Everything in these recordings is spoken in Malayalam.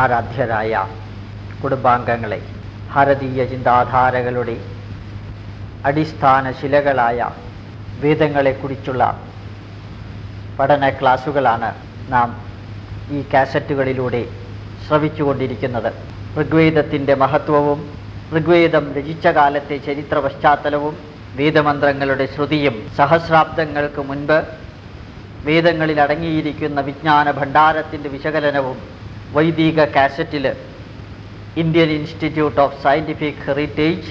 ആരാധ്യരായ കുടുംബാംഗങ്ങളെ ഭാരതീയ ചിന്താധാരകളുടെ അടിസ്ഥാന ശിലകളായ വേദങ്ങളെക്കുറിച്ചുള്ള പഠന ക്ലാസ്സുകളാണ് നാം ഈ കാസറ്റുകളിലൂടെ ശ്രവിച്ചുകൊണ്ടിരിക്കുന്നത്. ഋഗ്വേദത്തിന്റെ മഹത്വവും ഋഗ്വേദം രചിച്ച കാലത്തെ ചരിത്ര പശ്ചാത്തലവും വേദമന്ത്രങ്ങളുടെ ശ്രുതിയും സഹസ്രാബ്ദങ്ങൾക്ക് മുൻപ് വേദങ്ങളിൽ അടങ്ങിയിരിക്കുന്ന വിജ്ഞാന ഭണ്ഡാരത്തിന്റെ വിശകലനവും വൈദിക കാസറ്റിൽ Indian institute of scientific heritage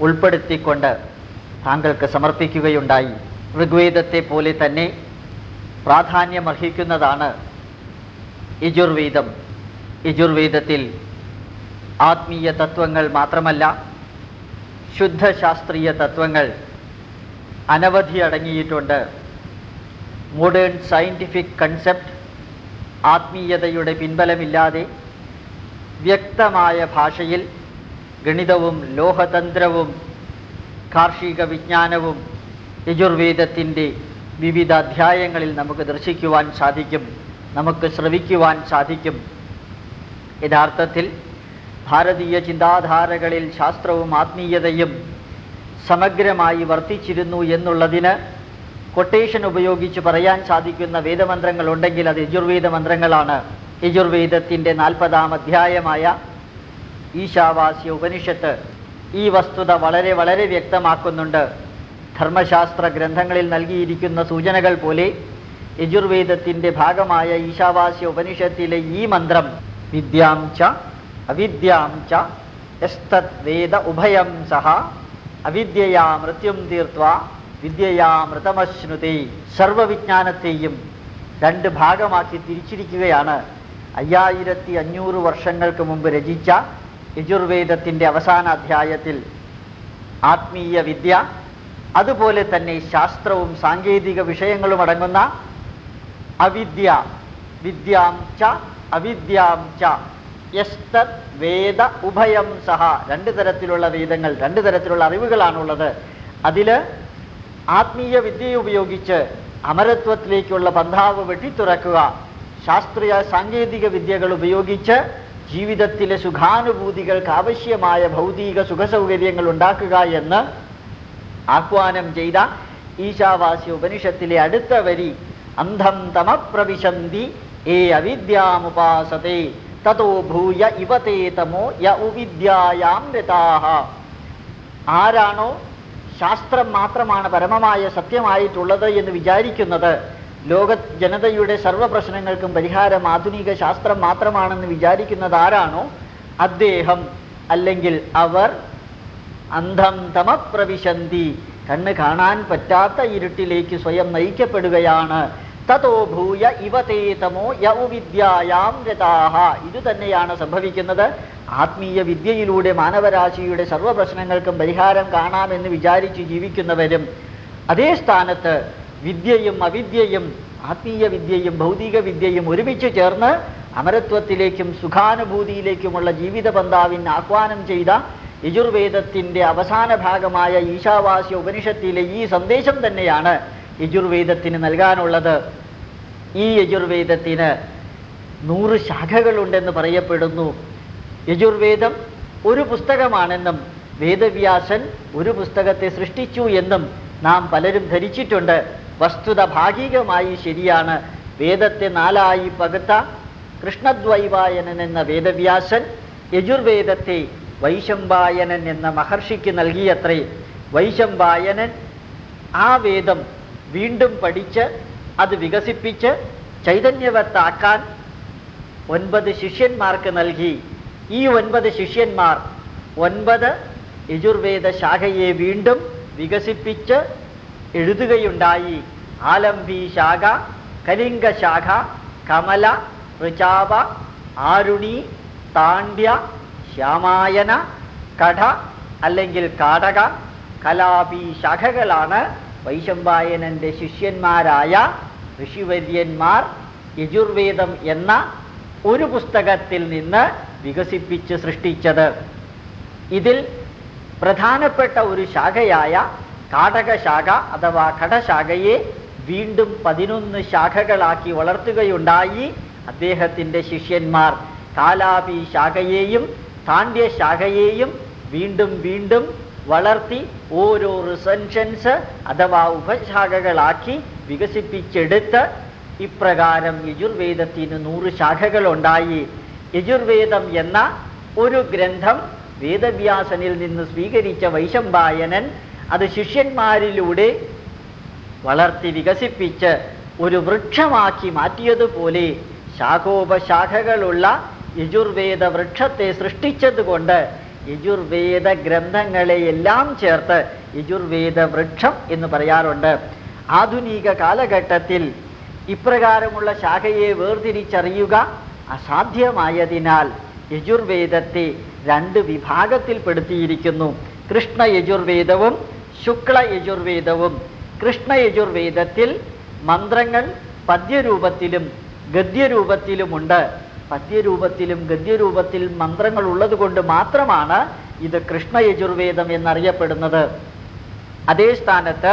ഉൾപ്പെടുത്തിക്കൊണ്ട് താങ്കൾക്ക് സമർപ്പിക്കുകയുണ്ടായി. ഋഗ്വേദത്തെ പോലെ തന്നെ പ്രാധാന്യമർഹിക്കുന്നതാണ് യജുർവേദം. യജുർവേദത്തിൽ ആത്മീയ തത്വങ്ങൾ മാത്രമല്ല ശുദ്ധശാസ്ത്രീയ തത്വങ്ങൾ അനവധി അടങ്ങിയിട്ടുണ്ട്. മോഡേൺ സയന്റിഫിക് കൺസെപ്റ്റ് ആത്മീയതയുടെ പിൻബലമില്ലാതെ വ്യക്തമായ ഭാഷയിൽ ഗണിതവും ലോഹതന്ത്രവും കാർഷിക വിജ്ഞാനവും യജുർവേദത്തിന്റെ വിവിധ അധ്യായങ്ങളിൽ നമുക്ക് ദർശിക്കുവാൻ സാധിക്കും നമുക്ക് ശ്രവിക്കുവാൻ സാധിക്കും. യഥാർത്ഥത്തിൽ ഭാരതീയ ചിന്താധാരകളിൽ ശാസ്ത്രവും ആത്മീയതയും സമഗ്രമായി വർത്തിച്ചിരുന്നു എന്നുള്ളതിന് കൊട്ടേഷൻ ഉപയോഗിച്ച് പറയാൻ സാധിക്കുന്ന വേദമന്ത്രങ്ങൾ ഉണ്ടെങ്കിൽ അത് യജുർവേദ മന്ത്രങ്ങളാണ്. യജുർവേദത്തിന്റെ നാൽപ്പതാം അധ്യായമായ ഈശാവാസ്യ ഉപനിഷത്ത് ഈ വസ്തുത വളരെ വളരെ വ്യക്തമാക്കുന്നുണ്ട്. ധർമ്മശാസ്ത്ര ഗ്രന്ഥങ്ങളിൽ നൽകിയിരിക്കുന്ന സൂചനകൾ പോലെ യജുർവേദത്തിന്റെ ഭാഗമായ ഈശാവാസ്യ ഉപനിഷത്തിലെ ഈ മന്ത്രം വിദ്യാം ച അവിദ്യാം ച യസ്തത് വേദ ഉഭയം സഹ അവിദ്യയാ മൃത്യും തീർത്ത വിദ്യയാ മൃതമശ്നുതേ സർവവിജ്ഞാനത്തെയും രണ്ട് ഭാഗമാക്കി തിരിച്ചിരിക്കുകയാണ്. അയ്യായിരത്തി അഞ്ഞൂറ് വർഷങ്ങൾക്ക് മുമ്പ് രചിച്ച യജുർവേദത്തിന്റെ അവസാന അധ്യായത്തിൽ ആത്മീയ വിദ്യ അതുപോലെ തന്നെ ശാസ്ത്രവും സാങ്കേതിക വിഷയങ്ങളും അടങ്ങുന്ന അവിദ്യ വിദ്യാം ച അവിദ്യാം ച വേദ ഉഭയം സഹ രണ്ട് തരത്തിലുള്ള വേദങ്ങൾ രണ്ട് തരത്തിലുള്ള അറിവുകളാണുള്ളത്. അതിൽ ആത്മീയ വിദ്യ ഉപയോഗിച്ച് അമരത്വത്തിലേക്കുള്ള ബന്ധാവ് വെട്ടിത്തുറക്കുക. ശാസ്ത്രീയ സാങ്കേതിക വിദ്യകൾ ഉപയോഗിച്ച് ജീവിതത്തിലെ സുഖാനുഭൂതികൾക്ക് ആവശ്യമായ ഭൗതിക സുഖസൗകര്യങ്ങൾ ഉണ്ടാക്കുക എന്ന് ആഹ്വാനം ചെയ്ത ഈശാവാസ്യ ഉപനിഷത്തിലെ അടുത്ത വരി അന്ധം തമപ്രവിശന്തി ഏ അവിദ്യാമുപാസത്തെ തതോ ഭൂയ ഇവതേ തമോ യ ഉവിദ്യായാം രതാഹ ആരാണോ ശാസ്ത്രം മാത്രമാണ് പരമമായ സത്യമായിട്ടുള്ളത് എന്ന് വിചാരിക്കുന്നത്. ലോക ജനതയുടെ സർവ പ്രശ്നങ്ങൾക്കും പരിഹാരം ആധുനിക ശാസ്ത്രം മാത്രമാണെന്ന് വിചാരിക്കുന്നത് ആരാണോ? അദ്ദേഹം. അല്ലെങ്കിൽ അവർ. അന്ധം തമപ്രവിശന്തി. കണ്ണ് കാണാൻ പറ്റാത്ത ഇരുട്ടിലേക്ക് സ്വയം നയിക്കപ്പെടുകയാണ്. തതോ ഭൂയ ഇവതേതമോ യൗവിദ്യായാം രതാഹ. ഇതുതന്നെയാണ് സംഭവിക്കുന്നത്. ആത്മീയ വിദ്യയിലൂടെ മാനവരാശിയുടെ സർവ പ്രശ്നങ്ങൾക്കും പരിഹാരം കാണാമെന്ന് വിചാരിച്ച് ജീവിക്കുന്നവരും അതേ സ്ഥാനത്ത് വിദ്യയും അവിദ്യയും ആത്മീയ വിദ്യയും ഭൗതിക വിദ്യയും ഒരുമിച്ച് ചേർന്ന് അമരത്വത്തിലേക്കും സുഖാനുഭൂതിയിലേക്കുമുള്ള ജീവിത പന്താവിന് ആഹ്വാനം ചെയ്ത യജുർവേദത്തിന്റെ അവസാന ഭാഗമായ ഈശാവാസ്യ ഉപനിഷത്തിലെ ഈ സന്ദേശം തന്നെയാണ്. യജുർവേദത്തിന് നൽകാനുള്ളത്. ഈ യജുർവേദത്തിന് നൂറ് ശാഖകളുണ്ടെന്ന് പറയപ്പെടുന്നു. യജുർവേദം ഒരു പുസ്തകമാണെന്നും വേദവ്യാസൻ ഒരു പുസ്തകത്തെ സൃഷ്ടിച്ചു എന്നും നാം പലരും ധരിച്ചിട്ടുണ്ട്. വസ്തുത ഭാഗികമായി ശരിയാണ്. വേദത്തെ നാലായി പകുത്ത കൃഷ്ണദ്വൈവായനൻ എന്ന വേദവ്യാസൻ യജുർവേദത്തെ വൈശംബായനൻ എന്ന മഹർഷിക്ക് നൽകിയത്രേ. വൈശംബായനൻ ആ വേദം വീണ്ടും പഠിച്ച് അത് വികസിപ്പിച്ച് ചൈതന്യവത്താക്കാൻ ഒൻപത് ശിഷ്യന്മാർക്ക് നൽകി. ഈ ഒൻപത് ശിഷ്യന്മാർ ഒൻപത് യജുർവേദ ശാഖയെ വീണ്ടും വികസിപ്പിച്ച് എഴുതുകയുണ്ടായി. ആലംബി ശാഖ കലിംഗ ശാഖ കമല ഋചാവ ആരുണി താണ്ഡ്യ ശ്യാമായന കഠ അല്ലെങ്കിൽ കാടക കലാപി ശാഖകളാണ് വൈശംബായനന്റെ ശിഷ്യന്മാരായ ഋഷിവര്യന്മാർ യജുർവേദം എന്ന ഒരു പുസ്തകത്തിൽ നിന്ന് വികസിപ്പിച്ച് സൃഷ്ടിച്ചത്. ഇതിൽ പ്രധാനപ്പെട്ട ഒരു ശാഖയായ കാടകശാഖ അഥവാ ഘടശാഖയെ വീണ്ടും പതിനൊന്ന് ശാഖകളാക്കി വളർത്തുകയുണ്ടായി അദ്ദേഹത്തിന്റെ ശിഷ്യന്മാർ. കാലാപി ശാഖയെയും താണ്ഡ്യ ശാഖയെയും വീണ്ടും വീണ്ടും വളർത്തി ഓരോ റിസൻഷൻസ് അഥവാ ഉപശാഖകളാക്കി വികസിപ്പിച്ചെടുത്ത് ഇപ്രകാരം യജുർവേദത്തിന് നൂറ് ശാഖകളുണ്ടായി. യജുർവേദം എന്ന ഒരു ഗ്രന്ഥം വേദവ്യാസനിൽ നിന്ന് സ്വീകരിച്ച വൈശമ്പായനൻ അത് ശിഷ്യന്മാരിലൂടെ വളർത്തി വികസിപ്പിച്ച് ഒരു വൃക്ഷമാക്കി മാറ്റിയതുപോലെ ശാഖോപശാഖകളുള്ള യജുർവേദ വൃക്ഷത്തെ സൃഷ്ടിച്ചതുകൊണ്ട് യജുർവേദ ഗ്രന്ഥങ്ങളെയെല്ലാം ചേർത്ത് യജുർവേദ വൃക്ഷം എന്ന് പറയാറുണ്ട്. ആധുനിക കാലഘട്ടത്തിൽ ഇപ്രകാരമുള്ള ശാഖയെ വേർതിരിച്ചറിയുക അസാധ്യമായതിനാൽ യജുർവേദത്തെ രണ്ട് വിഭാഗത്തിൽപ്പെടുത്തിയിരിക്കുന്നു. കൃഷ്ണ യജുർവേദവും ശുക്ല യജുർവേദവും. കൃഷ്ണ യജുർവേദത്തിൽ മന്ത്രങ്ങൾ പദ്യരൂപത്തിലും ഗദ്യരൂപത്തിലുമുണ്ട്. പദ്യരൂപത്തിലും ഗദ്യരൂപത്തിൽ മന്ത്രങ്ങൾ ഉള്ളത് കൊണ്ട് മാത്രമാണ് ഇത് കൃഷ്ണയജുർവേദം എന്നറിയപ്പെടുന്നത്. അതേ സ്ഥാനത്ത്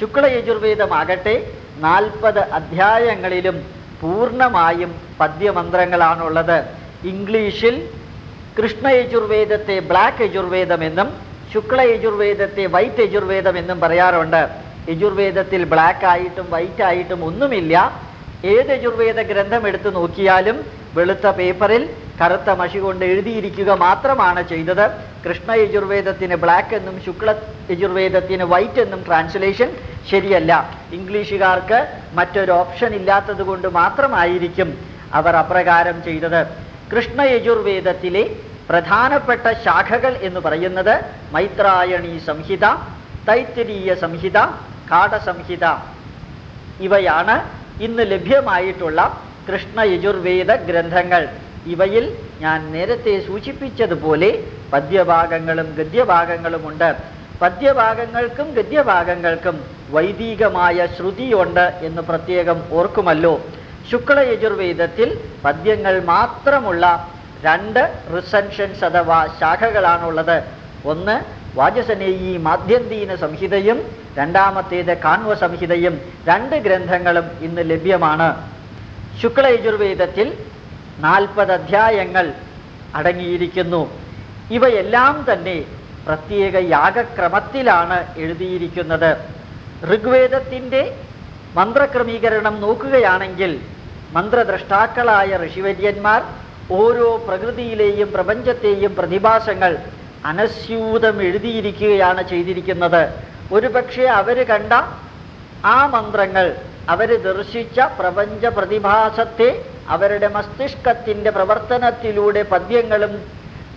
ശുക്ലയജുർവേദമാകട്ടെ നാൽപ്പത് അധ്യായങ്ങളിലും പൂർണമായും പദ്യമന്ത്രങ്ങളാണുള്ളത്. ഇംഗ്ലീഷിൽ കൃഷ്ണ യജുർവേദത്തെ ബ്ലാക്ക് യജുർവേദം എന്നും ശുക്ല യജുർവേദത്തെ വൈറ്റ് യജുർവേദം എന്നും പറയാറുണ്ട്. യജുർവേദത്തിൽ ബ്ലാക്ക് ആയിട്ടും വൈറ്റ് ആയിട്ടും ഒന്നുമില്ല. ഏത് യജുർവേദ ഗ്രന്ഥം എടുത്തു നോക്കിയാലും വെളുത്ത പേപ്പറിൽ കറുത്ത മഷി കൊണ്ട് എഴുതിയിരിക്കുക മാത്രമാണ് ചെയ്തത്. കൃഷ്ണ യജുർവേദത്തിന് ബ്ലാക്ക് എന്നും ശുക്ല യജുർവേദത്തിന് വൈറ്റ് എന്നും ട്രാൻസ്ലേഷൻ ശരിയല്ല. ഇംഗ്ലീഷുകാർക്ക് മറ്റൊരു ഓപ്ഷൻ ഇല്ലാത്തത് കൊണ്ട് മാത്രമായിരിക്കും അവർ അപ്രകാരം ചെയ്തത്. കൃഷ്ണ യജുർവേദത്തിലെ പ്രധാനപ്പെട്ട ശാഖകൾ എന്ന് പറയുന്നത് മൈത്രായണി സംഹിത തൈത്തിരീയ സംഹിത കാടസംഹിത ഇവയാണ് ഇന്ന് ലഭ്യമായിട്ടുള്ള കൃഷ്ണ യജുർവേദ ഗ്രന്ഥങ്ങൾ ഇവയിൽ ഞാൻ നേരത്തെ സൂചിപ്പിച്ചതുപോലെ പദ്യഭാഗങ്ങളും ഗദ്യഭാഗങ്ങളുമുണ്ട്. പദ്യഭാഗങ്ങൾക്കും ഗദ്യഭാഗങ്ങൾക്കും വൈദികമായ ശ്രുതിയുണ്ട് എന്ന് പ്രത്യേകം ഓർക്കുമല്ലോ. ശുക്ല യജുർവേദത്തിൽ പദ്യങ്ങൾ മാത്രമുള്ള രണ്ട് റിസൻഷൻസ് അഥവാ ശാഖകളാണുള്ളത്. ഒന്ന് വാചസനേയി മാധ്യന്തീന സംഹിതയും രണ്ടാമത്തേത് കാൺവ സംഹിതയും രണ്ട് ഗ്രന്ഥങ്ങളും ഇന്ന് ലഭ്യമാണ്. ശുക്ല യജുർവേദത്തിൽ നാൽപ്പത് അധ്യായങ്ങൾ അടങ്ങിയിരിക്കുന്നു. ഇവയെല്ലാം തന്നെ പ്രത്യേക യാഗക്രമത്തിലാണ് എഴുതിയിരിക്കുന്നത്. ഋഗ്വേദത്തിന്റെ മന്ത്രക്രമീകരണം നോക്കുകയാണെങ്കിൽ മന്ത്രദ്രഷ്ടാക്കളായ ഋഷിവര്യന്മാർ ഓരോ പ്രകൃതിയിലെയും പ്രപഞ്ചത്തെയും പ്രതിഭാസങ്ങൾ അനസ്യൂതം എഴുതിയിരിക്കുകയാണ് ചെയ്തിരിക്കുന്നത്. ഒരുപക്ഷെ അവർ കണ്ട ആ മന്ത്രങ്ങൾ അവർ ദർശിച്ച പ്രപഞ്ച പ്രതിഭാസത്തെ അവരുടെ മസ്തിഷ്കത്തിന്റെ പ്രവർത്തനത്തിലൂടെ പദ്യങ്ങളും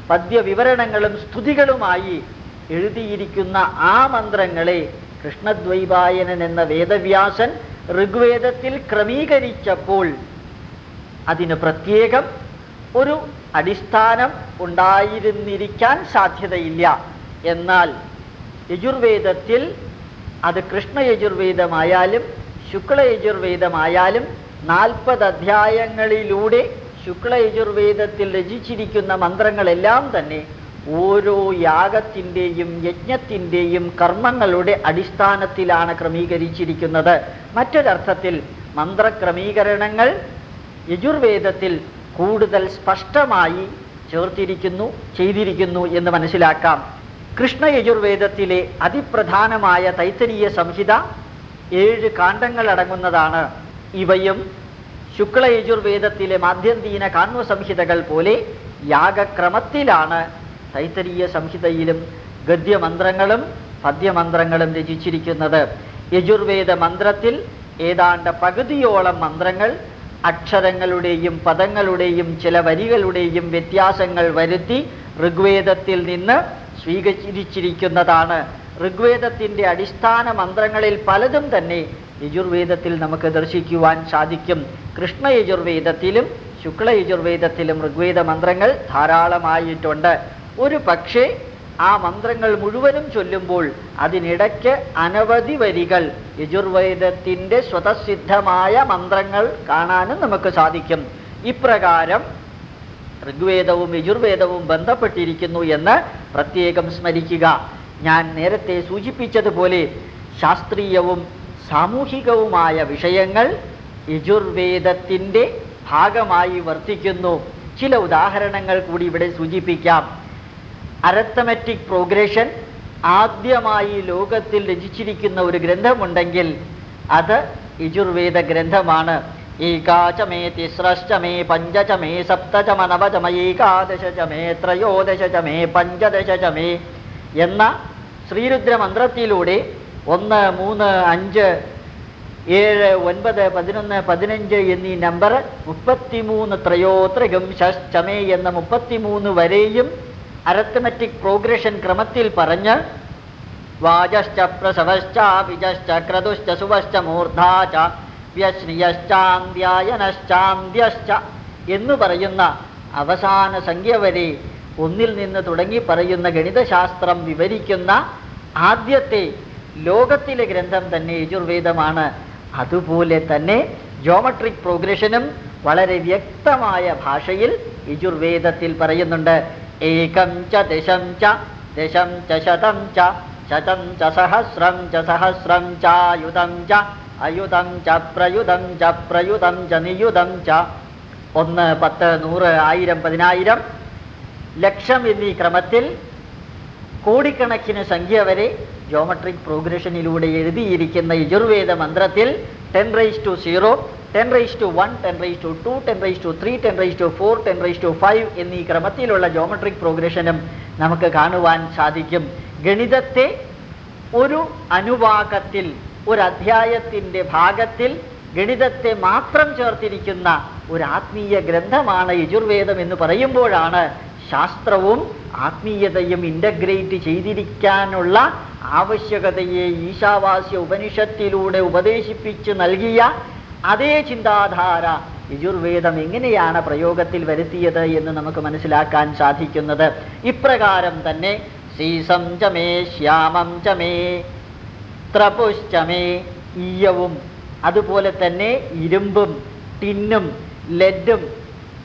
പദ്യവിവരണങ്ങളും സ്തുതികളുമായി എഴുതിയിരിക്കുന്ന ആ മന്ത്രങ്ങളെ കൃഷ്ണദ്വൈപായനൻ എന്ന വേദവ്യാസൻ ഋഗ്വേദത്തിൽ ക്രമീകരിച്ചപ്പോൾ അതിന് പ്രത്യേകം ഒരു അടിസ്ഥാനം ഉണ്ടായിരുന്നിരിക്കാൻ സാധ്യതയില്ല. എന്നാൽ യജുർവേദത്തിൽ അത് കൃഷ്ണ യജുർവേദമായാലും ശുക്ല യജുർവേദമായാലും നാൽപ്പത് അധ്യായങ്ങളിലൂടെ ശുക്ല യജുർവേദത്തിൽ രചിച്ചിരിക്കുന്ന മന്ത്രങ്ങളെല്ലാം തന്നെ ഓരോ യാഗത്തിന്റെയും യജ്ഞത്തിന്റെയും കർമ്മങ്ങളുടെ അടിസ്ഥാനത്തിലാണ് ക്രമീകരിച്ചിരിക്കുന്നത്. മറ്റൊരർത്ഥത്തിൽ മന്ത്രക്രമീകരണങ്ങൾ യജുർവേദത്തിൽ കൂടുതൽ സ്പഷ്ടമായി ചേർത്തിരിക്കുന്നു ചെയ്തിരിക്കുന്നു എന്ന് മനസ്സിലാക്കാം. കൃഷ്ണ യജുർവേദത്തിലെ അതിപ്രധാനമായ തൈത്തരീയ സംഹിത ഏഴ് കാണ്ഡങ്ങൾ അടങ്ങുന്നതാണ് ഇവയും ശുക്ല യജുർവേദത്തിലെ മാധ്യന്തീന കാൺവ സംഹിതകൾ പോലെ യാഗക്രമത്തിലാണ്. തൈത്തരീയ സംഹിതയിലും ഗദ്യമന്ത്രങ്ങളും പദ്യമന്ത്രങ്ങളും രചിച്ചിരിക്കുന്നത്. യജുർവേദ മന്ത്രത്തിൽ ഏതാണ്ട് പകുതിയോളം മന്ത്രങ്ങൾ അക്ഷരങ്ങളുടെയും പദങ്ങളുടെയും ചില വരികളുടെയും വ്യത്യാസങ്ങൾ വരുത്തി ഋഗ്വേദത്തിൽ നിന്ന് സ്വീകരിച്ചിരിക്കുന്നതാണ്. ഋഗ്വേദത്തിന്റെ അടിസ്ഥാന മന്ത്രങ്ങളിൽ പലതും തന്നെ യജുർവേദത്തിൽ നമുക്ക് ദർശിക്കുവാൻ സാധിക്കും. കൃഷ്ണ യജുർവേദത്തിലും ശുക്ല യജുർവേദത്തിലും ഋഗ്വേദ മന്ത്രങ്ങൾ ധാരാളമായിട്ടുണ്ട്. ഒരു പക്ഷേ ആ മന്ത്രങ്ങൾ മുഴുവനും ചൊല്ലുമ്പോൾ അതിനിടയ്ക്ക് അനവധി വരികൾ യജുർവേദത്തിന്റെ സ്വതസിദ്ധമായ മന്ത്രങ്ങൾ കാണാനും നമുക്ക് സാധിക്കും. ഇപ്രകാരം ഋഗ്വേദവും യജുർവേദവും ബന്ധപ്പെട്ടിരിക്കുന്നു എന്ന് പ്രത്യേകം സ്മരിക്കുക. ഞാൻ നേരത്തെ സൂചിപ്പിച്ചതുപോലെ ശാസ്ത്രീയവും സാമൂഹികവുമായ വിഷയങ്ങൾ യജുർവേദത്തിന്റെ ഭാഗമായി വർത്തിക്കുന്നു. ചില ഉദാഹരണങ്ങൾ കൂടി ഇവിടെ സൂചിപ്പിക്കാം. അരത്തമെറ്റിക് പ്രോഗ്രഷൻ ആദ്യമായി ലോകത്തിൽ രചിച്ചിരിക്കുന്ന ഒരു ഗ്രന്ഥമുണ്ടെങ്കിൽ അത് യജുർവേദ ഗ്രന്ഥമാണ്. ഏകാചമേ തിസ്രശ്ചമേ പഞ്ചചമേ സപ്തചമ നവചമ ഏകാദശചമേ ത്രയോദശചമേ പഞ്ചദശചമേ എന്ന ശ്രീരുദ്ര മന്ത്രത്തിലൂടെ ഒന്ന് മൂന്ന് അഞ്ച് ഏഴ് ഒൻപത് പതിനൊന്ന് പതിനഞ്ച് എന്നീ നമ്പർ മുപ്പത്തിമൂന്ന് ത്രയോത്രകം ഷഷ്ടമേ എന്ന മുപ്പത്തിമൂന്ന് വരെയും അരത്തമെറ്റിക് പ്രോഗ്രഷൻ ക്രമത്തിൽ പറഞ്ഞ് വാജശ്ച പ്രസവശ്ച ക്രതുശ്ച സുവശ്ച മൂർധാച വ്യശ്നിയശ്ചാന്ധ്യായനശ്ചാന്ധ്യശ്ച എന്ന് പറയുന്ന അവസാന സംഖ്യ വരെ ഒന്നിൽ നിന്ന് തുടങ്ങി പറയുന്ന ഗണിതശാസ്ത്രം വിവരിക്കുന്ന ആദ്യത്തെ ലോകത്തിലെ ഗ്രന്ഥം തന്നെ യജുർവേദമാണ്. അതുപോലെ തന്നെ ജോമട്രിക് പ്രോഗ്രഷനും വളരെ വ്യക്തമായ ഭാഷയിൽ യജുർവേദത്തിൽ പറയുന്നുണ്ട്. ഏകം ച ദശം ച ദശം ച ശതം ച ശതം ച സഹസ്രം ച സഹസ്രം ചായുധം ച അയുധം ച പ്രയുധം ച പ്രയുധം ച നിയുധം ച. ഒന്ന് പത്ത് നൂറ് ആയിരം പതിനായിരം ലക്ഷം എന്നീ ക്രമത്തിൽ കോടിക്കണക്കിന് സംഖ്യ വരെ ജോമട്രിക് പ്രോഗ്രഷനിലൂടെ എഴുതിയിരിക്കുന്ന യജുർവേദ മന്ത്രത്തിൽ ten raise to zero ten raise to one ten raise to two ten raise to three ten raise to four ten raise to five എന്നീ ക്രമത്തിലുള്ള ജോമട്രിക് പ്രോഗ്രഷനും നമുക്ക് കാണുവാൻ സാധിക്കും. ഗണിതത്തെ ഒരു അനുവാകത്തിൽ ഒരു അധ്യായത്തിന്റെ ഭാഗത്തിൽ ഗണിതത്തെ മാത്രം ചേർത്തിരിക്കുന്ന ഒരു ആത്മീയ ഗ്രന്ഥമാണ് യജുർവേദം എന്ന് പറയുമ്പോഴാണ് ശാസ്ത്രവും ആത്മീയതയും ഇന്റഗ്രേറ്റ് ചെയ്തിരിക്കാനുള്ള ആവശ്യകതയെ ഈശാവാസ്യ ഉപനിഷത്തിലൂടെ ഉപദേശിപ്പിച്ച് നൽകിയ അതേ ചിന്താധാര യജുർവേദം എങ്ങനെയാണ് പ്രയോഗത്തിൽ വരുത്തിയത് എന്ന് നമുക്ക് മനസ്സിലാക്കാൻ സാധിക്കുന്നത്. ഇപ്രകാരം തന്നെ സീസം ചമേ ശ്യാമം ചമേ ത്രപുശ്ചമേ ഈയവും അതുപോലെ തന്നെ ഇരുമ്പും ടിന്നും ലെഡും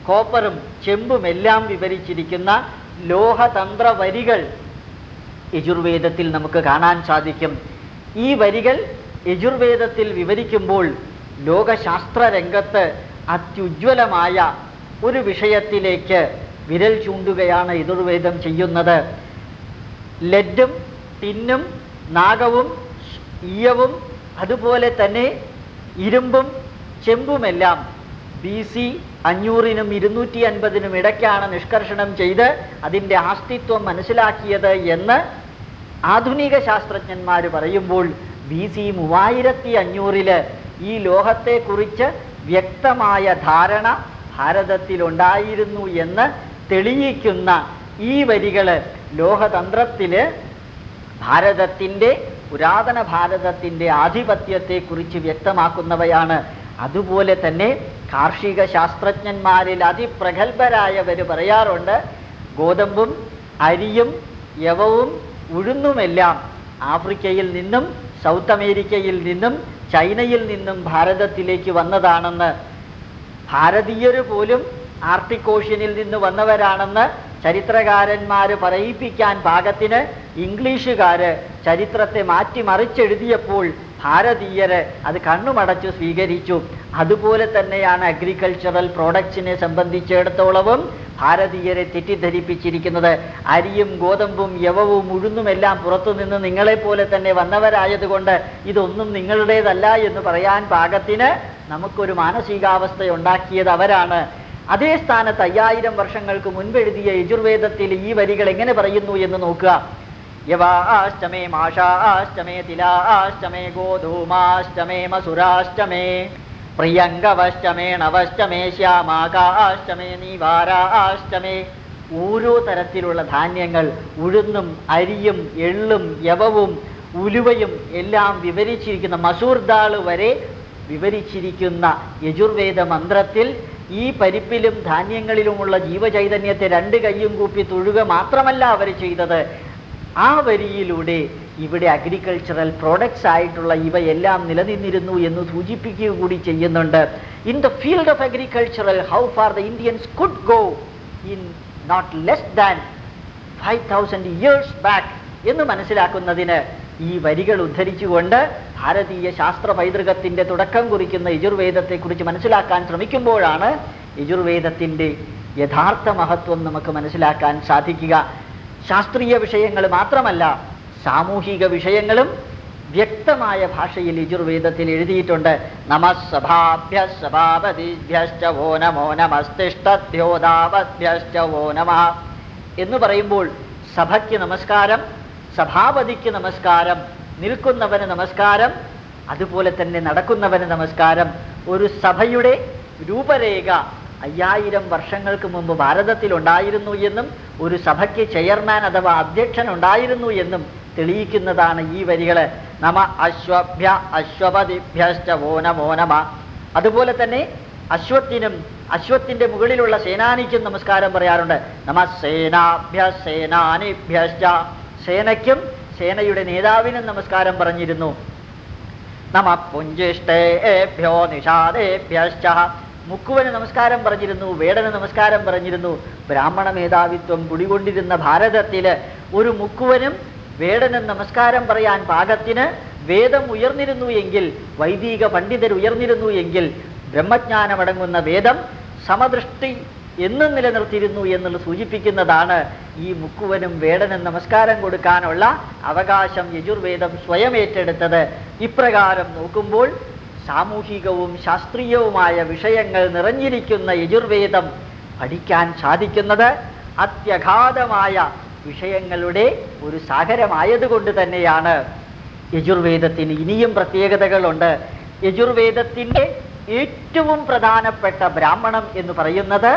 കോപ്പറും ചെമ്പും എല്ലാം വിവരിച്ചിരിക്കുന്ന ലോഹതന്ത്ര വരികൾ യജുർവേദത്തിൽ നമുക്ക് കാണാൻ സാധിക്കും. ഈ വരികൾ യജുർവേദത്തിൽ വിവരിക്കുമ്പോൾ ലോകശാസ്ത്ര രംഗത്ത് അത്യുജ്വലമായ ഒരു വിഷയത്തിലേക്ക് വിരൽ ചൂണ്ടുകയാണ് യജുർവേദം ചെയ്യുന്നത്. ലെഡും ടിന്നും നാഗവും ഈയവും അതുപോലെ തന്നെ ഇരുമ്പും ചെമ്പുമെല്ലാം ബി സി അഞ്ഞൂറിനും ഇരുന്നൂറ്റി അൻപതിനും ഇടയ്ക്കാണ് നിഷ്കർഷണം ചെയ്ത് അതിന്റെ ആസ്തിത്വം മനസ്സിലാക്കിയത് എന്ന് ആധുനിക ശാസ്ത്രജ്ഞന്മാർ പറയുമ്പോൾ ബി സി മൂവായിരത്തി അഞ്ഞൂറിൽ ഈ ലോഹത്തെക്കുറിച്ച് വ്യക്തമായ ധാരണ ഭാരതത്തിലുണ്ടായിരുന്നു എന്ന് തെളിയിക്കുന്ന ഈ വരികൾ ലോഹതന്ത്രത്തിൽ ഭാരതത്തിന്റെ പുരാതന ഭാരതത്തിന്റെ ആധിപത്യത്തെക്കുറിച്ച് വ്യക്തമാക്കുന്നവയാണ്. അതുപോലെ തന്നെ കാർഷിക ശാസ്ത്രജ്ഞന്മാരിൽ അതിപ്രഗത്ഭരായവർ പറയാറുണ്ട് ഗോതമ്പും അരിയും യവവും ഉഴുന്നുമെല്ലാം ആഫ്രിക്കയിൽ നിന്നും സൗത്ത് അമേരിക്കയിൽ നിന്നും ചൈനയിൽ നിന്നും ഭാരതത്തിലേക്ക് വന്നതാണെന്ന് ഭാരതീയർ പോലും ആർട്ടിക് ഓഷ്യനിൽ നിന്ന് വന്നവരാണെന്ന് ചരിത്രകാരന്മാർ പറയിപ്പിക്കാൻ പാകത്തിന് ഇംഗ്ലീഷുകാർ ചരിത്രത്തെ മാറ്റിമറിച്ചെഴുതിയപ്പോൾ ഭാരതീയര് അത് കണ്ണുമടച്ചു സ്വീകരിച്ചു. അതുപോലെ തന്നെയാണ് അഗ്രികൾച്ചറൽ പ്രോഡക്ട്സിനെ സംബന്ധിച്ചിടത്തോളവും ഭാരതീയരെ തെറ്റിദ്ധരിപ്പിച്ചിരിക്കുന്നത്. അരിയും ഗോതമ്പും യവവും ഉഴുന്നുമെല്ലാം പുറത്തുനിന്ന് നിങ്ങളെപ്പോലെ തന്നെ വന്നവരായതുകൊണ്ട് ഇതൊന്നും നിങ്ങളുടേതല്ല എന്ന് പറയാൻ പാകത്തിന് നമുക്കൊരു മാനസികാവസ്ഥ ഉണ്ടാക്കിയത് അവരാണ്. അതേ സ്ഥാനത്ത് അയ്യായിരം വർഷങ്ങൾക്ക് മുൻപെഴുതിയ യജുർവേദത്തിൽ ഈ വരികൾ എങ്ങനെ പറയുന്നു എന്ന് നോക്കുക. ഓരോ തരത്തിലുള്ള ധാന്യങ്ങൾ ഉഴുന്നും അരിയും എള്ളും യവവും ഉലുവയും എല്ലാം വിവരിച്ചിരിക്കുന്ന മസൂർ ദാൾ വരെ വിവരിച്ചിരിക്കുന്ന യജുർവേദ മന്ത്രത്തിൽ ഈ പരിപ്പിലും ധാന്യങ്ങളിലുമുള്ള ജീവചൈതന്യത്തെ രണ്ട് കയ്യും കൂപ്പി തൊഴുക മാത്രമല്ല അവർ ചെയ്തത്. ആ വരിയിലൂടെ ഇവിടെ അഗ്രികൾച്ചറൽ പ്രോഡക്ട്സ് ആയിട്ടുള്ള ഇവയെല്ലാം നിലനിന്നിരുന്നു എന്ന് സൂചിപ്പിക്കുക കൂടി ചെയ്യുന്നുണ്ട്. In the field of agricultural how far the Indians could go in not less than five thousand years back എന്ന് മനസ്സിലാക്കുന്നതിന് ഈ വരികൾ ഉദ്ധരിച്ചുകൊണ്ട് ഭാരതീയ ശാസ്ത്ര പൈതൃകത്തിന്റെ തുടക്കം കുറിക്കുന്ന യജുർവേദത്തെക്കുറിച്ച് മനസ്സിലാക്കാൻ ശ്രമിക്കുമ്പോഴാണ് യജുർവേദത്തിന്റെ യഥാർത്ഥ മഹത്വം നമുക്ക് മനസ്സിലാക്കാൻ സാധിക്കുക. ശാസ്ത്രീയ വിഷയങ്ങൾ മാത്രമല്ല സാമൂഹിക വിഷയങ്ങളും വ്യക്തമായ ഭാഷയിൽ യജുർവേദത്തിൽ എഴുതിയിട്ടുണ്ട്. നമ എന്ന് പറയുമ്പോൾ സഭയ്ക്ക് നമസ്കാരം സഭാപതിക്ക് നമസ്കാരം നിൽക്കുന്നവന് നമസ്കാരം അതുപോലെ തന്നെ നടക്കുന്നവന് നമസ്കാരം ഒരു സഭയുടെ രൂപരേഖ അയ്യായിരം വർഷങ്ങൾക്ക് മുമ്പ് ഭാരതത്തിൽ ഉണ്ടായിരുന്നു എന്നും ഒരു സഭയ്ക്ക് ചെയർമാൻ അഥവാ അധ്യക്ഷൻ ഉണ്ടായിരുന്നു എന്നും തെളിയിക്കുന്നതാണ് ഈ വരികൾ. നമ അശ്വഭ്യ അശ്വപതിഭ്യശ്ച വോ നമോ നമ അതുപോലെ തന്നെ അശ്വത്തിനും അശ്വത്തിന്റെ മുകളിലുള്ള സേനാനിക്കും നമസ്കാരം പറയാറുണ്ട്. നമ സേനാഭ്യ സേനാനിഭ്യശ്ച. സേനയ്ക്കും സേനയുടെ നേതാവിനും നമസ്കാരം പറഞ്ഞിരുന്നു. നമ പുഞ്ചിഷ്ടേഭ്യോ നിഷാദേഭ്യശ്ച. മുക്കുവന് നമസ്കാരം പറഞ്ഞിരുന്നു വേടന് നമസ്കാരം പറഞ്ഞിരുന്നു ബ്രാഹ്മണ മേധാവിത്വം കുടികൊണ്ടിരുന്ന ഭാരതത്തിൽ ഒരു മുക്കുവനും വേടനും നമസ്കാരം പറയാൻ പാകത്തിന് വേദം ഉയർന്നിരുന്നു എങ്കിൽ വൈദിക പണ്ഡിതർ ഉയർന്നിരുന്നു എങ്കിൽ ബ്രഹ്മജ്ഞാനമടങ്ങുന്ന വേദം സമദൃഷ്ടി എന്നും നിലനിർത്തിയിരുന്നു എന്നുള്ളത് സൂചിപ്പിക്കുന്നതാണ് ഈ മുക്കുവനും വേടനും നമസ്കാരം കൊടുക്കാനുള്ള അവകാശം യജുർവേദം സ്വയം ഏറ്റെടുത്തത്. ഇപ്രകാരം നോക്കുമ്പോൾ സാമൂഹികവും ശാസ്ത്രീയവുമായ വിഷയങ്ങൾ നിറഞ്ഞിരിക്കുന്ന യജുർവേദം പഠിക്കാൻ സാധിക്കുന്നത് അത്യഘാതമായ വിഷയങ്ങളുടെ ഒരു സാഗരമായതുകൊണ്ട് തന്നെയാണ്. യജുർവേദത്തിന് ഇനിയും പ്രത്യേകതകളുണ്ട്. യജുർവേദത്തിന്റെ ഏറ്റവും പ്രധാനപ്പെട്ട ബ്രാഹ്മണം എന്ന് പറയുന്നത്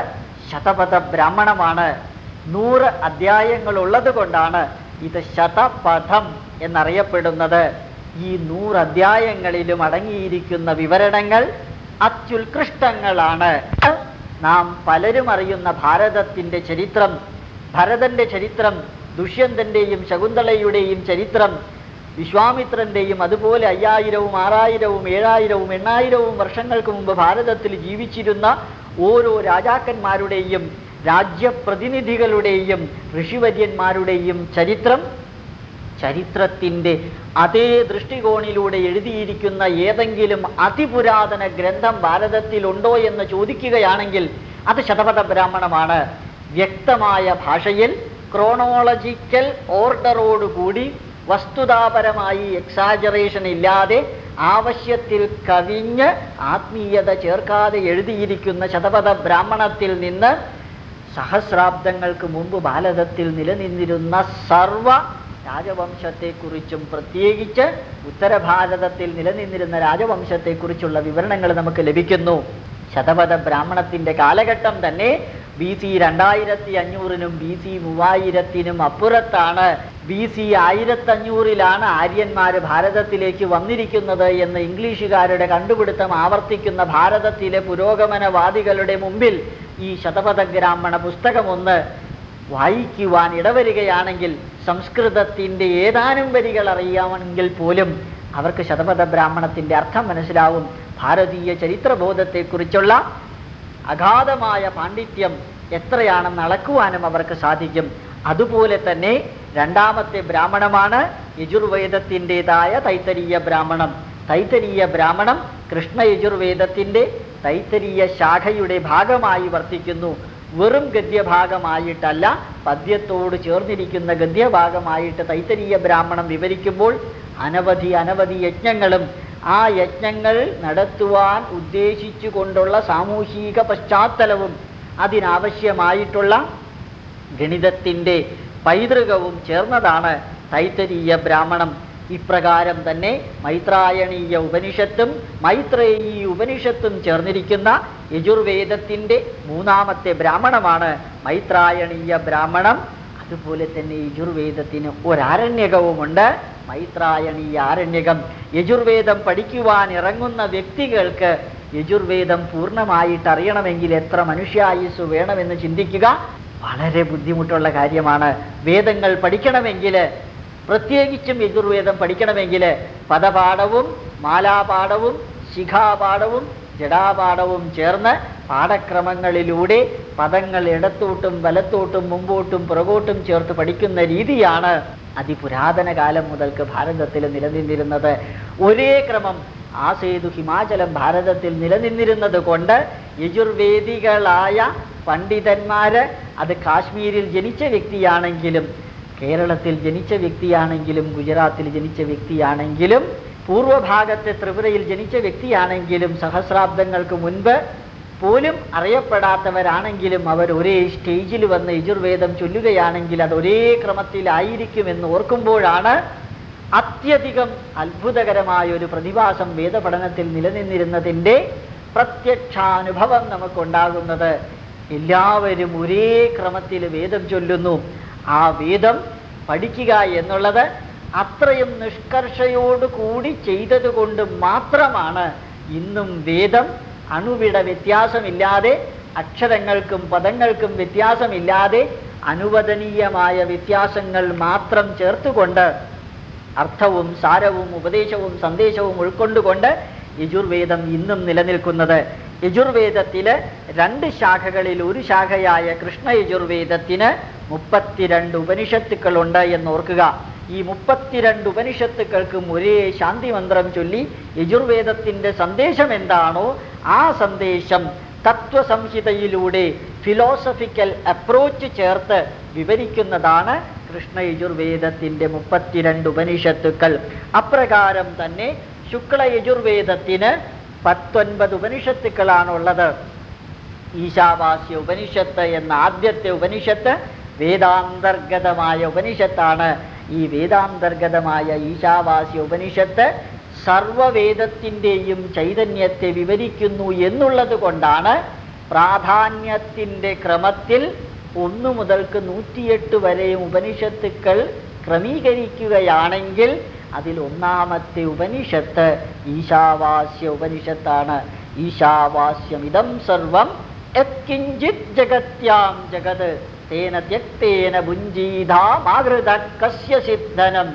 ശതപഥ ബ്രാഹ്മണമാണ്. നൂറ് അധ്യായങ്ങൾ ഉള്ളത് കൊണ്ടാണ് ഇത് ശതപഥം എന്നറിയപ്പെടുന്നത്. ഈ നൂറ് അധ്യായങ്ങളിലും അടങ്ങിയിരിക്കുന്ന വിവരണങ്ങൾ അത്യുത്കൃഷ്ടങ്ങളാണ് നാം പലരും അറിയുന്ന ഭാരതത്തിന്റെ ചരിത്രം ഭരതന്റെ ചരിത്രം ദുഷ്യന്തന്റെയും ശകുന്തളയുടെയും ചരിത്രം വിശ്വാമിത്രന്റെയും അതുപോലെ അയ്യായിരവും ആറായിരവും ഏഴായിരവും എണ്ണായിരവും വർഷങ്ങൾക്ക് മുമ്പ് ഭാരതത്തിൽ ജീവിച്ചിരുന്ന ഓരോ രാജാക്കന്മാരുടെയും രാജ്യപ്രതിനിധികളുടെയും ഋഷിവര്യന്മാരുടെയും ചരിത്രം ചരിത്രത്തിന്റെ അതേ ദൃഷ്ടികോണിലൂടെ എഴുതിയിരിക്കുന്ന ഏതെങ്കിലും അതിപുരാതന ഗ്രന്ഥം ഭാരതത്തിലുണ്ടോ എന്ന് ചോദിക്കുകയാണെങ്കിൽ അത് ശതപഥ ബ്രാഹ്മണമാണ്. വ്യക്തമായ ഭാഷയിൽ ക്രോണോളജിക്കൽ ഓർഡറോടുകൂടി വസ്തുതാപരമായി എക്സാജറേഷൻ ഇല്ലാതെ ആവശ്യത്തിൽ കവിഞ്ഞ് ആത്മീയത ചേർക്കാതെ എഴുതിയിരിക്കുന്ന ശതപഥ ബ്രാഹ്മണത്തിൽ നിന്ന് സഹസ്രാബ്ദങ്ങൾക്ക് മുമ്പ് ഭാരതത്തിൽ നിലനിന്നിരുന്ന സർവ രാജവംശത്തെക്കുറിച്ചും പ്രത്യേകിച്ച് ഉത്തരഭാരതത്തിൽ നിലനിന്നിരുന്ന രാജവംശത്തെക്കുറിച്ചുള്ള വിവരണങ്ങൾ നമുക്ക് ലഭിക്കുന്നു. ശതപഥ ബ്രാഹ്മണത്തിന്റെ കാലഘട്ടം തന്നെ ബി സി രണ്ടായിരത്തി അഞ്ഞൂറിനും ബി സി മൂവായിരത്തിനും അപ്പുറത്താണ്. ബി സി ആയിരത്തഞ്ഞൂറിലാണ് ആര്യന്മാർ ഭാരതത്തിലേക്ക് വന്നിരിക്കുന്നത് എന്ന് ഇംഗ്ലീഷുകാരുടെ കണ്ടുപിടുത്തം ആവർത്തിക്കുന്ന ഭാരതത്തിലെ പുരോഗമനവാദികളുടെ മുമ്പിൽ ഈ ശതപഥ ബ്രാഹ്മണ പുസ്തകമൊന്ന് വായിക്കുവാൻ ഇടവരികയാണെങ്കിൽ സംസ്കൃതത്തിന്റെ ഏതാനും വരികൾ അറിയാമെങ്കിൽ പോലും അവർക്ക് ശതപഥ ബ്രാഹ്മണത്തിന്റെ അർത്ഥം മനസ്സിലാവും. ഭാരതീയ ചരിത്രബോധത്തെക്കുറിച്ചുള്ള അഗാധമായ പാണ്ഡിത്യം എത്രയാണെന്ന് അളക്കുവാനും അവർക്ക് സാധിക്കും. അതുപോലെ തന്നെ രണ്ടാമത്തെ ബ്രാഹ്മണമാണ് യജുർവേദത്തിന്റെതായ തൈത്തരീയ ബ്രാഹ്മണം. തൈത്തരീയ ബ്രാഹ്മണം കൃഷ്ണ യജുർവേദത്തിന്റെ തൈത്തരീയ ശാഖയുടെ ഭാഗമായി വർത്തിക്കുന്നു. വെറും ഗദ്യഭാഗമായിട്ടല്ല പദ്യത്തോട് ചേർന്നിരിക്കുന്ന ഗദ്യഭാഗമായിട്ട് തൈത്തരീയ ബ്രാഹ്മണം വിവരിക്കുമ്പോൾ അനവധി അനവധി യജ്ഞങ്ങളും ആ യജ്ഞങ്ങൾ നടത്തുവാൻ ഉദ്ദേശിച്ചു കൊണ്ടുള്ള സാമൂഹിക പശ്ചാത്തലവും അതിനാവശ്യമായിട്ടുള്ള ഗണിതത്തിന്റെ പൈതൃകവും ചേർന്നതാണ് തൈത്തരീയ ബ്രാഹ്മണം. ഇപ്രകാരം തന്നെ മൈത്രായണീയ ഉപനിഷത്തും മൈത്രേയി ഉപനിഷത്തും ചേർന്നിരിക്കുന്ന യജുർവേദത്തിന്റെ മൂന്നാമത്തെ ബ്രാഹ്മണമാണ് മൈത്രായണീയ ബ്രാഹ്മണം. അതുപോലെ തന്നെ യജുർവേദത്തിന് ഒരാരണ്യകവുമുണ്ട്. മൈത്രായണീയ ആരണ്യകം. യജുർവേദം പഠിക്കുവാൻ ഇറങ്ങുന്ന വ്യക്തികൾക്ക് യജുർവേദം പൂർണമായിട്ട് അറിയണമെങ്കിൽ എത്ര മനുഷ്യായുസ് വേണമെന്ന് ചിന്തിക്കുക വളരെ ബുദ്ധിമുട്ടുള്ള കാര്യമാണ്. വേദങ്ങൾ പഠിക്കണമെങ്കിൽ പ്രത്യേകിച്ചും യജുർവേദം പഠിക്കണമെങ്കിൽ പദപാഠവും മാലാപാഠവും ശിഖാപാഠവും ജഡാപാഠവും ചേർന്ന് പാഠക്രമങ്ങളിലൂടെ പദങ്ങൾ ഇടത്തോട്ടും വലത്തോട്ടും മുമ്പോട്ടും പുറകോട്ടും ചേർത്ത് പഠിക്കുന്ന രീതിയാണ് അതിപുരാതന കാലം മുതൽക്ക് ഭാരതത്തിൽ നിലനിന്നിരുന്നത്. ഒരേ ക്രമം ആസേതു ഹിമാചലം ഭാരതത്തിൽ നിലനിന്നിരുന്നത് കൊണ്ട് യജുർവേദികളായ പണ്ഡിതന്മാര് അത് കാശ്മീരിൽ ജനിച്ച വ്യക്തിയാണെങ്കിലും കേരളത്തിൽ ജനിച്ച വ്യക്തിയാണെങ്കിലും ഗുജറാത്തിൽ ജനിച്ച വ്യക്തിയാണെങ്കിലും പൂർവഭാഗത്തെ ത്രിപുരയിൽ ജനിച്ച വ്യക്തിയാണെങ്കിലും സഹസ്രാബ്ദങ്ങൾക്ക് മുൻപ് പോലും അറിയപ്പെടാത്തവരാണെങ്കിലും അവർ ഒരേ സ്റ്റേജിൽ വന്ന് യജുർവേദം ചൊല്ലുകയാണെങ്കിൽ അത് ഒരേ ക്രമത്തിലായിരിക്കുമെന്ന് ഓർക്കുമ്പോഴാണ് അത്യധികം അത്ഭുതകരമായ ഒരു പ്രതിഭാസം വേദപഠനത്തിൽ നിലനിന്നിരുന്നതിന്റെ പ്രത്യക്ഷാനുഭവം നമുക്കുണ്ടാകുന്നത്. എല്ലാവരും ഒരേ ക്രമത്തിൽ വേദം ചൊല്ലുന്നു. ആ വേദം പഠിക്കുക എന്നുള്ളത് അത്രയും നിഷ്കർഷയോട് കൂടി ചെയ്തതുകൊണ്ട് മാത്രമാണ് ഇന്നും വേദം അണുവിട വ്യത്യാസമില്ലാതെ അക്ഷരങ്ങൾക്കും പദങ്ങൾക്കും വ്യത്യാസമില്ലാതെ അനുവദനീയമായ വ്യത്യാസങ്ങൾ മാത്രം ചേർത്തുകൊണ്ട് അർത്ഥവും സാരവും ഉപദേശവും സന്ദേശവും ഉൾക്കൊണ്ടുകൊണ്ട് യജുർവേദം ഇന്നും നിലനിൽക്കുന്നത്. യജുർവേദത്തിൽ രണ്ട് ശാഖകളിൽ ഒരു ശാഖയായ കൃഷ്ണ യജുർവേദത്തിന് മുപ്പത്തിരണ്ട് ഉപനിഷത്തുക്കളുണ്ട് എന്ന് ഓർക്കുക. ഈ മുപ്പത്തിരണ്ട് ഉപനിഷത്തുക്കൾക്കും ഒരേ ശാന്തി മന്ത്രം ചൊല്ലി യജുർവേദത്തിന്റെ സന്ദേശം എന്താണോ ആ സന്ദേശം തത്വസംഹിതയിലൂടെ ഫിലോസഫിക്കൽ അപ്രോച്ച് ചേർത്ത് വിവരിക്കുന്നതാണ് കൃഷ്ണ യജുർവേദത്തിന്റെ മുപ്പത്തിരണ്ട് ഉപനിഷത്തുക്കൾ. അപ്രകാരം തന്നെ ശുക്ല യജുർവേദത്തിന് പത്തൊൻപത് ഉപനിഷത്തുക്കളാണുള്ളത്. ഈശാവാസ്യ ഉപനിഷത്ത് എന്ന ആദ്യത്തെ ഉപനിഷത്ത് വേദാന്തർഗതമായ ഉപനിഷത്താണ്. ഈ വേദാന്തർഗതമായ ഈശാവാസ്യ ഉപനിഷത്ത് സർവവേദത്തിന്റെയും ചൈതന്യത്തെ വിവരിക്കുന്നു എന്നുള്ളത് കൊണ്ടാണ് പ്രാധാന്യത്തിന്റെ ക്രമത്തിൽ ഒന്നു മുതൽക്ക് നൂറ്റിയെട്ട് വരെയും ഉപനിഷത്തുക്കൾ ക്രമീകരിക്കുകയാണെങ്കിൽ അതിൽ ഒന്നാമത്തെ ഉപനിഷത്ത് ഈശാവാസ്യ ഉപനിഷത്താണ്. ഈശാവാസ്യമിതം സർവം യത്കിഞ്ചിത് ജഗത്യാം ജഗത്. തേന ത്യക്തേന ഭുഞ്ചീതാമാകൃത കസ്യ സിദ്ധനം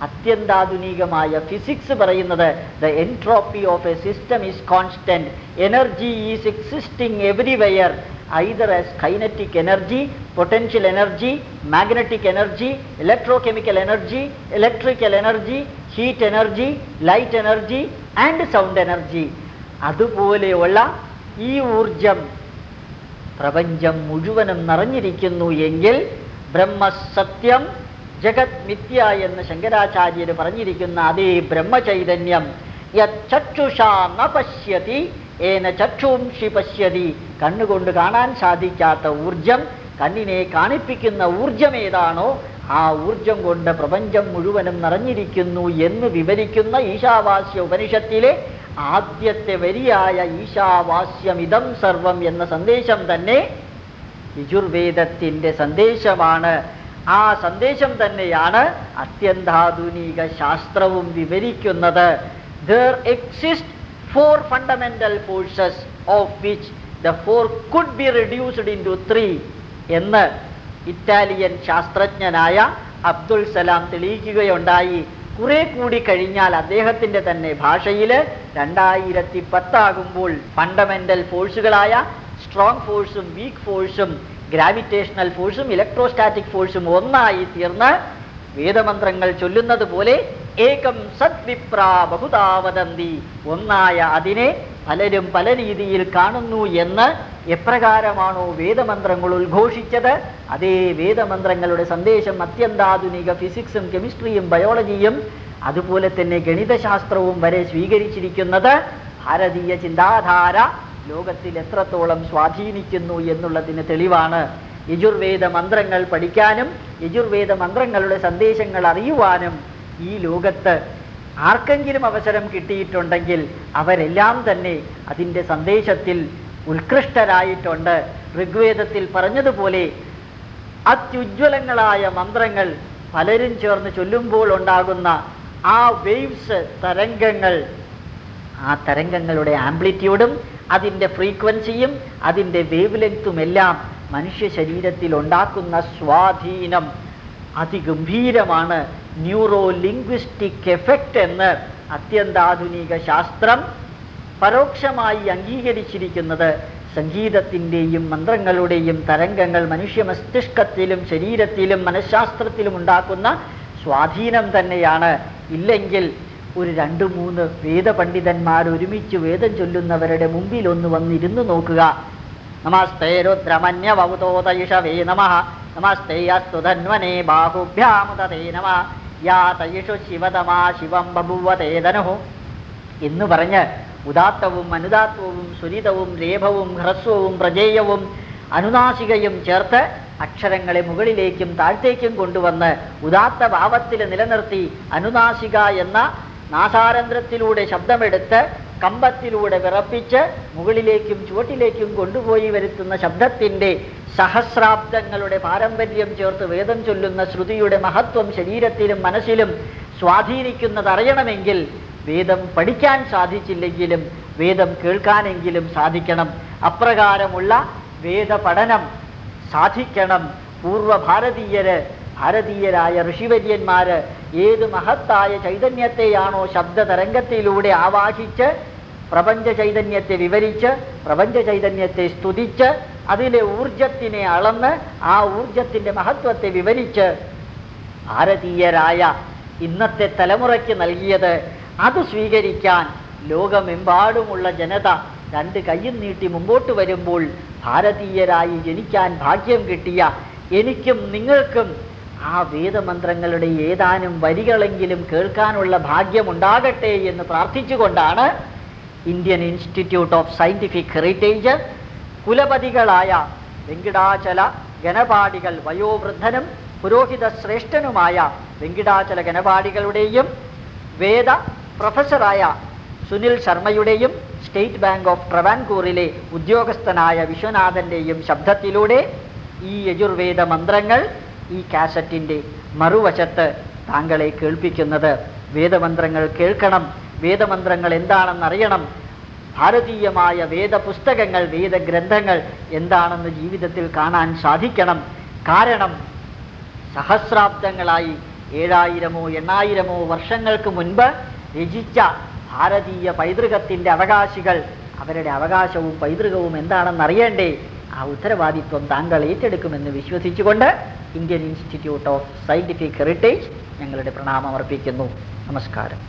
അത്യന്താധുനികമായ ഫിസിക്സ് പറയുന്നത് the entropy of a system is constant energy is existing everywhere either as kinetic energy potential energy magnetic energy electro chemical energy electrical energy heat energy light energy and sound energy അതുപോലെയുള്ള ഈ ഊർജം പ്രപഞ്ചം മുഴുവനും നിറഞ്ഞിരിക്കുന്നു എങ്കിൽ ബ്രഹ്മസത്യം ജഗത് മിഥ്യ എന്ന് ശങ്കരാചാര്യർ പറഞ്ഞിരിക്കുന്ന അതേ ബ്രഹ്മചൈതന്യം. യക്ഷുഷാ പശ്യതി ഏന ചക്ഷുംഷി പശ്യതി. കണ്ണുകൊണ്ട് കാണാൻ സാധിക്കാത്ത ഊർജം കണ്ണിനെ കാണിപ്പിക്കുന്ന ഊർജം ഏതാണോ ആ ഊർജം കൊണ്ട് പ്രപഞ്ചം മുഴുവനും നിറഞ്ഞിരിക്കുന്നു എന്ന് വിവരിക്കുന്ന ഈശാവാസ്യ ഉപനിഷത്തിലെ ആദ്യത്തെ വരിയായ ഈശാവാസ്യമിതം സർവം എന്ന സന്ദേശം തന്നെ യജുർവേദത്തിന്റെ സന്ദേശമാണ്. ആ സന്ദേശം തന്നെയാണ് അത്യന്താധുനിക ശാസ്ത്രവും വിവരിക്കുന്നത്. There exist four fundamental forces of which the four could be reduced into three എന്ന് ഇറ്റാലിയൻ ശാസ്ത്രജ്ഞനായ അബ്ദുൽ സലാം തെളിയിക്കുകയുണ്ടായി. കുറെ കൂടി കഴിഞ്ഞാൽ അദ്ദേഹത്തിന്റെ തന്നെ ഭാഷയിൽ രണ്ടായിരത്തി പത്താകുമ്പോൾ ഫണ്ടമെന്റൽ ഫോഴ്സുകളായ സ്ട്രോങ് ഫോഴ്സും വീക്ക് ഫോഴ്സും ഗ്രാവിറ്റേഷണൽ ഫോഴ്സും ഇലക്ട്രോസ്റ്റാറ്റിക് ഫോഴ്സും ഒന്നായി തീർന്ന് വേദമന്ത്രങ്ങൾ ചൊല്ലുന്നത് പോലെ ഏകം സദ്വിപ്രാ ബഹുതാവതന്തി ഒന്നായ അതിനെ പലരും പല രീതിയിൽ കാണുന്നു എന്ന് എപ്രകാരമാണോ വേദമന്ത്രങ്ങൾ ഉദ്ഘോഷിച്ചത്? അതേ വേദമന്ത്രങ്ങളുടെ സന്ദേശം അത്യന്താധുനിക ഫിസിക്സും കെമിസ്ട്രിയും ബയോളജിയും അതുപോലെ തന്നെ ഗണിതശാസ്ത്രവും വരെ സ്വീകരിച്ചിരിക്കുന്നത് ഭാരതീയ ചിന്താധാര ലോകത്തിൽ എത്രത്തോളം സ്വാധീനിക്കുന്നു എന്നുള്ളതിന് തെളിവാണ് യജുർവേദ മന്ത്രങ്ങൾ പഠിക്കാനും യജുർവേദ മന്ത്രങ്ങളുടെ സന്ദേശങ്ങൾ അറിയുവാനും ഈ ലോകത്ത് ആർക്കെങ്കിലും അവസരം കിട്ടിയിട്ടുണ്ടെങ്കിൽ അവരെല്ലാം തന്നെ അതിന്റെ സന്ദേശത്തിൽ ഉത്കൃഷ്ടരായിട്ടുണ്ട്. ഋഗ്വേദത്തിൽ പറഞ്ഞതുപോലെ അത്യുജ്വലങ്ങളായ മന്ത്രങ്ങൾ പലരും ചേർന്ന് ചൊല്ലുമ്പോൾ ഉണ്ടാകുന്ന ആ വേവ്സ് തരംഗങ്ങൾ ആ തരംഗങ്ങളുടെ ആംപ്ലിറ്റ്യൂഡും അതിന്റെ ഫ്രീക്വൻസിയും അതിന്റെ വേവ് ലെങ്ത്തും എല്ലാം മനുഷ്യ ശരീരത്തിൽ ഉണ്ടാക്കുന്ന സ്വാധീനം അതിഗംഭീരമാണ്. ന്യൂറോ ലിംഗ്വിസ്റ്റിക് എഫക്റ്റ് എന്ന് അത്യന്താധുനിക ശാസ്ത്രം പരോക്ഷമായി അംഗീകരിച്ചിരിക്കുന്നത്. സംഗീതത്തിന്റെയും മന്ത്രങ്ങളുടെയും തരംഗങ്ങൾ മനുഷ്യ മസ്തിഷ്കത്തിലും ശരീരത്തിലും മനഃശാസ്ത്രത്തിലും ഉണ്ടാക്കുന്ന സ്വാധീനം തന്നെയാണ്. ഇല്ലെങ്കിൽ ഒരു രണ്ട് മൂന്ന് വേദപണ്ഡിതന്മാർ ഒരുമിച്ച് വേദം ചൊല്ലുന്നവരുടെ മുമ്പിൽ ഒന്ന് വന്നിരുന്നു നോക്കുക. നമസ്തേ രുദ്രമന്യവതോതയിഷവേ നമ. നമസ്തേ അസ്തുധന്വനേ ബാഹുഭ്യാമുതേ നമ. യാ ശിവതമാ ശിവം ബഭുവതേ എന്ന് പറഞ്ഞ് ഉദാത്തവും അനുദാത്തവും സുരിതവും രേഭവും ഹ്രസ്വവും പ്രജേയവും അനുനാശികയും ചേർത്ത് അക്ഷരങ്ങളെ മുകളിലേക്കും താഴ്ത്തേക്കും കൊണ്ടുവന്ന് ഉദാത്ത ഭാവത്തിൽ നിലനിർത്തി അനുനാശിക എന്ന നാസാരന്ധ്രത്തിലൂടെ ശബ്ദമെടുത്ത് കമ്പത്തിലൂടെ വിറപ്പിച്ച് മുകളിലേക്കും ചുവട്ടിലേക്കും കൊണ്ടുപോയി വരുത്തുന്ന ശബ്ദത്തിന്റെ സഹസ്രാബ്ദങ്ങളുടെ പാരമ്പര്യം ചേർത്ത് വേദം ചൊല്ലുന്ന ശ്രുതിയുടെ മഹത്വം ശരീരത്തിലും മനസ്സിലും സ്വാധീനിക്കുന്നതറിയണമെങ്കിൽ വേദം പഠിക്കാൻ സാധിച്ചില്ലെങ്കിലും വേദം കേൾക്കാനെങ്കിലും സാധിക്കണം. അപ്രകാരമുള്ള വേദപഠനം സാധിക്കണം. പൂർവ ഭാരതീയര് ഭാരതീയരായ ഋഷിവര്യന്മാര് ഏത് മഹത്തായ ചൈതന്യത്തെയാണോ ശബ്ദ തരംഗത്തിലൂടെ ആവാഹിച്ച് പ്രപഞ്ച ചൈതന്യത്തെ വിവരിച്ച് പ്രപഞ്ച ചൈതന്യത്തെ സ്തുതിച്ച് അതിലെ ഊർജത്തിനെ അളന്ന് ആ ഊർജത്തിന്റെ മഹത്വത്തെ വിവരിച്ച് ഭാരതീയരായ ഇന്നത്തെ തലമുറയ്ക്ക് നൽകിയത് അത് സ്വീകരിക്കാൻ ലോകമെമ്പാടുമുള്ള ജനത രണ്ട് കയ്യും നീട്ടി മുമ്പോട്ട് വരുമ്പോൾ ഭാരതീയരായി ജനിക്കാൻ ഭാഗ്യം കിട്ടിയ എനിക്കും നിങ്ങൾക്കും ആ വേദമന്ത്രങ്ങളുടെ ഏതാനും വരികളെങ്കിലും കേൾക്കാനുള്ള ഭാഗ്യമുണ്ടാകട്ടെ എന്ന് പ്രാർത്ഥിച്ചുകൊണ്ടാണ് Indian institute of scientific heritage കുലപതികളായ Venkitachala ഗണപാടികൾ വയോവൃദ്ധനും പുരോഹിത ശ്രേഷ്ഠനുമായ വെങ്കിടാചല ഗണപാടികളുടെയും വേദ പ്രൊഫസറായ സുനിൽ ശർമ്മയുടെയും സ്റ്റേറ്റ് ബാങ്ക് ഓഫ് ട്രവാൻകൂറിലെ ഉദ്യോഗസ്ഥനായ വിശ്വനാഥന്റെയും ശബ്ദത്തിലൂടെ ഈ യജുർവേദ മന്ത്രങ്ങൾ ഈ കാസറ്റിന്റെ മറുവശത്ത് താങ്കളെ കേൾപ്പിക്കുന്നത്. വേദമന്ത്രങ്ങൾ കേൾക്കണം. വേദമന്ത്രങ്ങൾ എന്താണെന്നറിയണം. ഭാരതീയമായ വേദപുസ്തകങ്ങൾ വേദഗ്രന്ഥങ്ങൾ എന്താണെന്ന് ജീവിതത്തിൽ കാണാൻ സാധിക്കണം. കാരണം സഹസ്രാബ്ദങ്ങളായി ഏഴായിരമോ എണ്ണായിരമോ വർഷങ്ങൾക്ക് മുൻപ് രചിച്ച ഭാരതീയ പൈതൃകത്തിന്റെ അവകാശികൾ അവരുടെ അവകാശവും പൈതൃകവും എന്താണെന്ന് അറിയണ്ടേ ആ ഉത്തരവാദിത്വം താങ്കൾ ഏറ്റെടുക്കുമെന്ന് വിശ്വസിച്ചുകൊണ്ട് Indian institute of scientific heritage ഞങ്ങളുടെ പ്രണാമം അർപ്പിക്കുന്നു. നമസ്കാരം.